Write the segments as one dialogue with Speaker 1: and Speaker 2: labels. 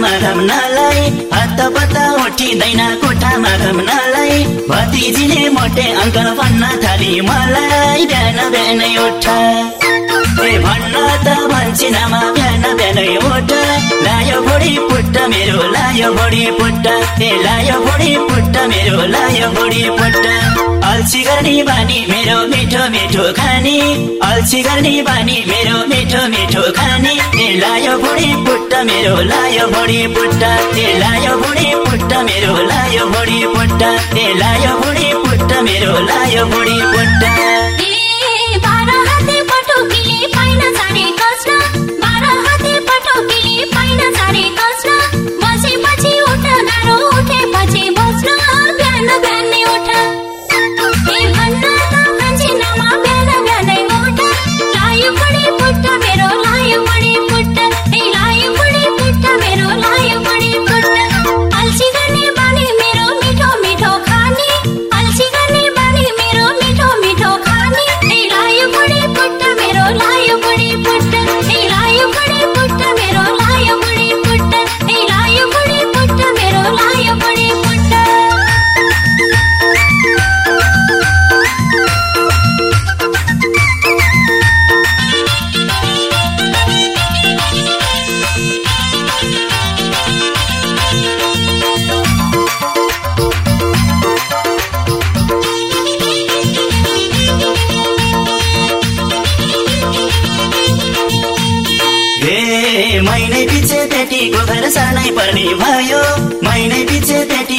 Speaker 1: कोठामा घम्नलाई हात पत्ता उठिँदैन कोठामा घम्नलाई भतिजीले मोटे अङ्क भन्न थाली मलाई बिहान बिहानै उठ। भन्न त भन्छिनमा बिहान बिहानै उठ। लायो भोडी पुट्ट मेरो लायो भोडी पुट्ट। ए लायो भोडी पुट्ट मेरो लायो भोडी पुट्ट। अल्छी गर्ने बानी मेरो मिठो मिठो खाने। अल्छी गर्ने बानी मेरो मिठो मिठो खाने। लायो भुँडी पुट्ट मेरो लायो भुँडी पुट्ट। लायो भुँडी पुट्ट मेरो लायो भुँडी पुट्ट। लायो भुँडी पुट्ट मेरो लायो भुँडी पुट्ट।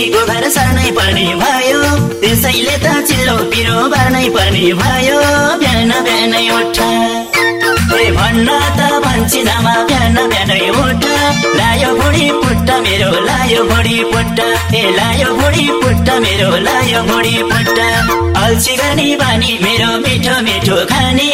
Speaker 1: घर सार्नै पर्ने भयो। त्यसैले त चिल्लो पिरो बार्नै पर्ने भयो। बिहान बिहानै उठ। भन्न त भन्छिनमा बिहान बिहानै उठ। लायो भुँडी पुट्ट मेरो लायो भुँडी पुट्ट। ए लायो भुँडी पुट्ट मेरो लायो भुँडी पुट्ट। अल्छी गर्ने बानी मेरो मिठो मिठो खाने।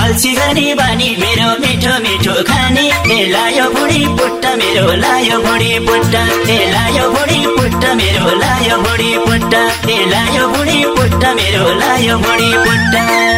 Speaker 1: अल्छी गर्ने बानी मेरो मिठो मिठो खाने। ए लायो भुँडी पुट्ट मेरो लायो भुँडी पुट्ट। ए लायो भुँडी पुट्ट मेरो लायो भुँडी पुट्ट। ए लायो भुँडी पुट्ट मेरो लायो भुँडी पुट्ट।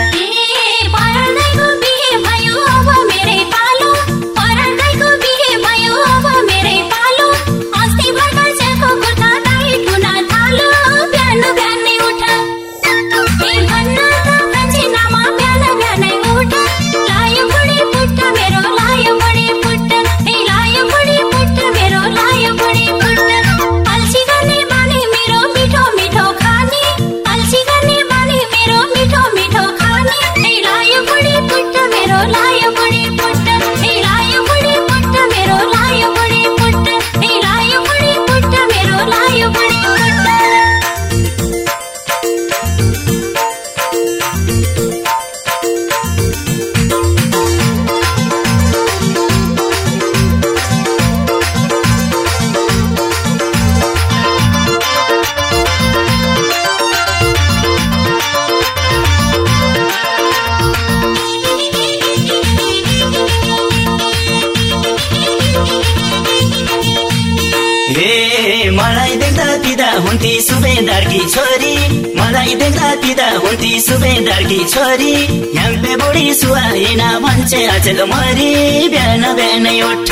Speaker 1: मलाई देख्दा पिता हुन्थे सुबेदारकी छोरी। मलाई देख्दा पिता हुन्थे सुबेदारकी छोरी। ह्याम्पे बुढी सुहाएन भन्छे अचेल मरी। बिहान बिहानै उठ।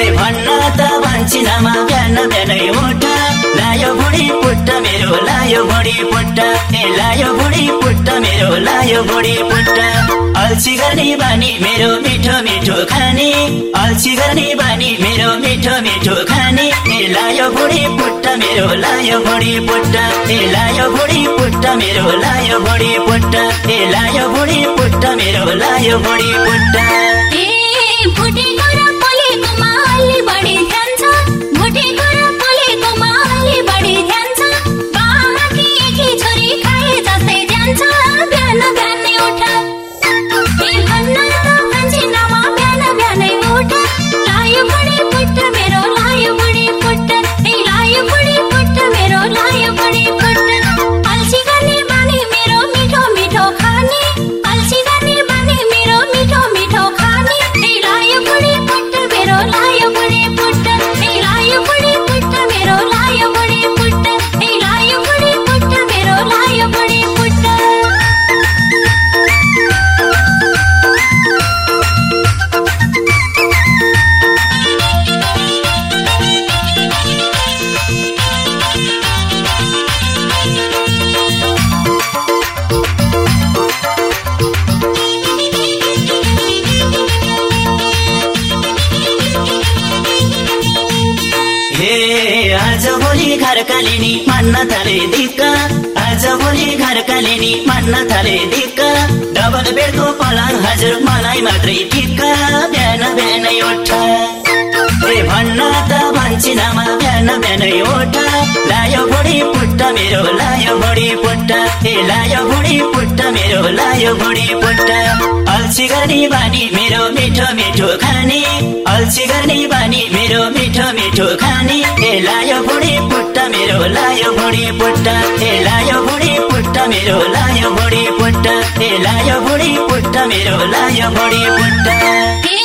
Speaker 1: ए भन्न त भन्छिनमा बिहान बिहानै उठ। लायो बुढी पुट्ट ए लायो बुढी पुट्ट मेरो लायो बुढी पुट्ट। अल्छी गर्ने बानी मेरो मिठो मिठो खाने। अल्छी गर्ने बानी मेरो मिठो मिठो खाने। ए लायो बुढी पुट्ट मेरो लायो बुढी पुट्ट। ए लायो बुढी पुट्ट मेरो लायो बुढी पुट्ट। ए लायो बुढी पुट्ट मेरो लायो बुढी पुट्ट। घरकाले नि मान्न थाले दिक्क। आज भोलि घरकाले नि मान्न थाले दिक्क। डबल बेडको पलङ हजुर मलाई मात्रै टिक्क बिहान बिहानै उठ। ए भन्न त भन्छिनमा बिहान बिहानै उठ लायो बुढी पुट्ट मेरो लायो बुढी पुट्ट ए लायो बुढी पुट्ट मेरो लायो बुढी पुट्ट अल्छी गर्ने बानी मेरो मिठो मिठो खाने अल्छी गर्ने बानी मेरो मिठो मिठो खाने ए लायो बुढी पुट्ट मेरो लायो बुढी पुट्ट ए लायो बुढी पुट्ट मेरो लायो बुढी पुट्ट ए लायो बुढी पुट्ट मेरो लायो बुढी पुट्ट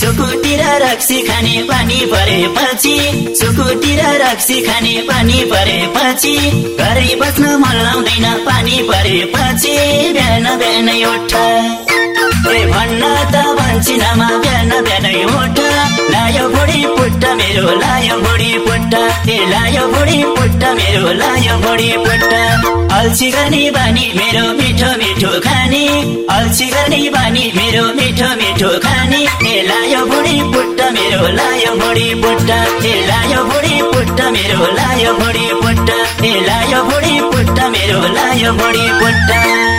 Speaker 1: सुकुटी रक्सी खाने पानी परेपछि सुकुटी र रक्सी खाने पानी परेपछि घरै बस्न मन लाउँदैन पानी परेपछि बिहान बिहानै उठ। भन्न त भन्छिनमा बिहान बिहानै उठ। लायो बुढी पुट्ट मेरो लायो बुढी पुट्ट। ए लायो बुढी पुट्ट मेरो लायो बुढी पुट्ट। अल्छी गर्ने बानी मेरो मिठो मिठो खाने। अल्छी गर्ने बानी मेरो मिठो मिठो खाने। ए लायो लायो बुढी पुट्ट ए लायो बुढी पुट्ट मेरो लायो बुढी पुट्ट ए लायो बुढी पुट्ट मेरो लायो बुढी पुट्ट